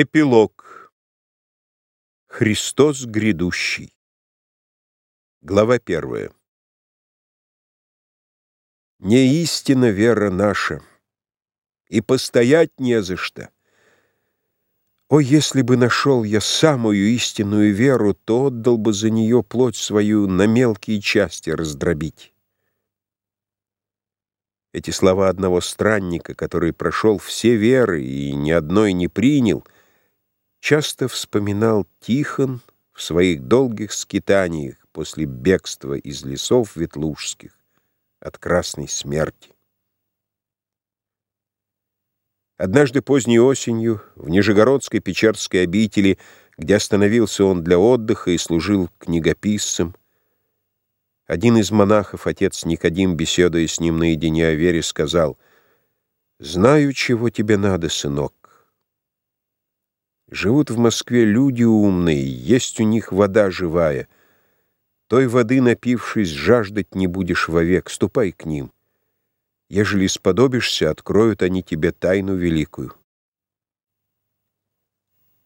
Эпилог. Христос грядущий. Глава первая. Не истина вера наша, и постоять не за что. О, если бы нашел я самую истинную веру, то отдал бы за нее плоть свою на мелкие части раздробить. Эти слова одного странника, который прошел все веры и ни одной не принял — часто вспоминал Тихон в своих долгих скитаниях после бегства из лесов ветлужских от красной смерти. Однажды поздней осенью в Нижегородской Печерской обители, где остановился он для отдыха и служил книгописцем, один из монахов, отец Никодим, беседуя с ним наедине о вере, сказал, «Знаю, чего тебе надо, сынок. Живут в Москве люди умные, есть у них вода живая. Той воды, напившись, жаждать не будешь вовек, ступай к ним. Ежели сподобишься, откроют они тебе тайну великую.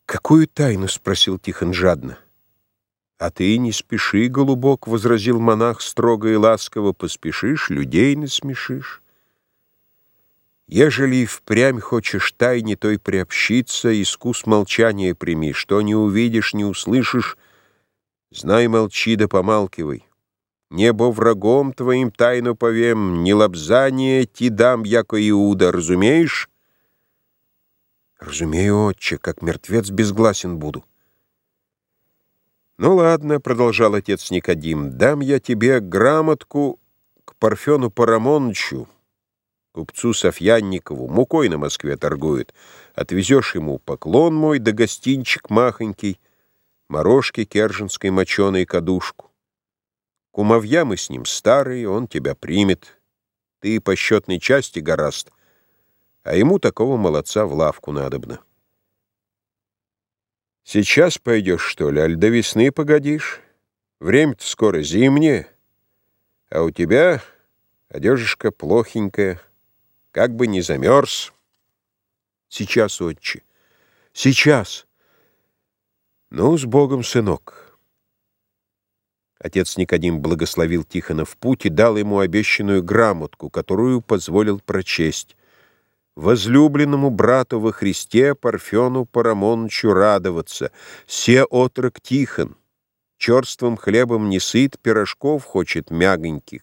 «Какую тайну?» — спросил Тихон жадно. «А ты не спеши, голубок», — возразил монах строго и ласково, — «поспешишь, людей насмешишь». Ежели впрямь хочешь тайне той приобщиться, искус молчания прими, что не увидишь, не услышишь, знай, молчи да помалкивай. Небо врагом твоим тайну повем, не лобзание ти дам, яко Иуда, разумеешь? Разумею, отче, как мертвец безгласен буду. Ну ладно, продолжал отец Никодим, дам я тебе грамотку к Парфену Парамоновичу, Купцу Софьянникову мукой на Москве торгует. Отвезешь ему поклон мой да гостинчик махонький, морожки керженской моченой кадушку. Кумовья мы с ним старые, он тебя примет. Ты по счетной части гораст, а ему такого молодца в лавку надобно. Сейчас пойдешь, что ли, аль до весны погодишь? Время-то скоро зимнее, а у тебя одежишка плохенькая. Как бы не замерз. Сейчас, отче, сейчас. Ну, с Богом, сынок. Отец Никодим благословил Тихона в путь и дал ему обещанную грамотку, которую позволил прочесть. Возлюбленному брату во Христе Парфену Парамоновичу радоваться, се отрок Тихон, черствым хлебом не сыт, пирожков хочет мягоньких.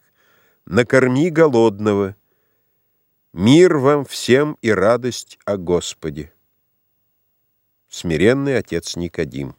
Накорми голодного — Мир вам всем и радость о Господе. Смиренный отец Никодим.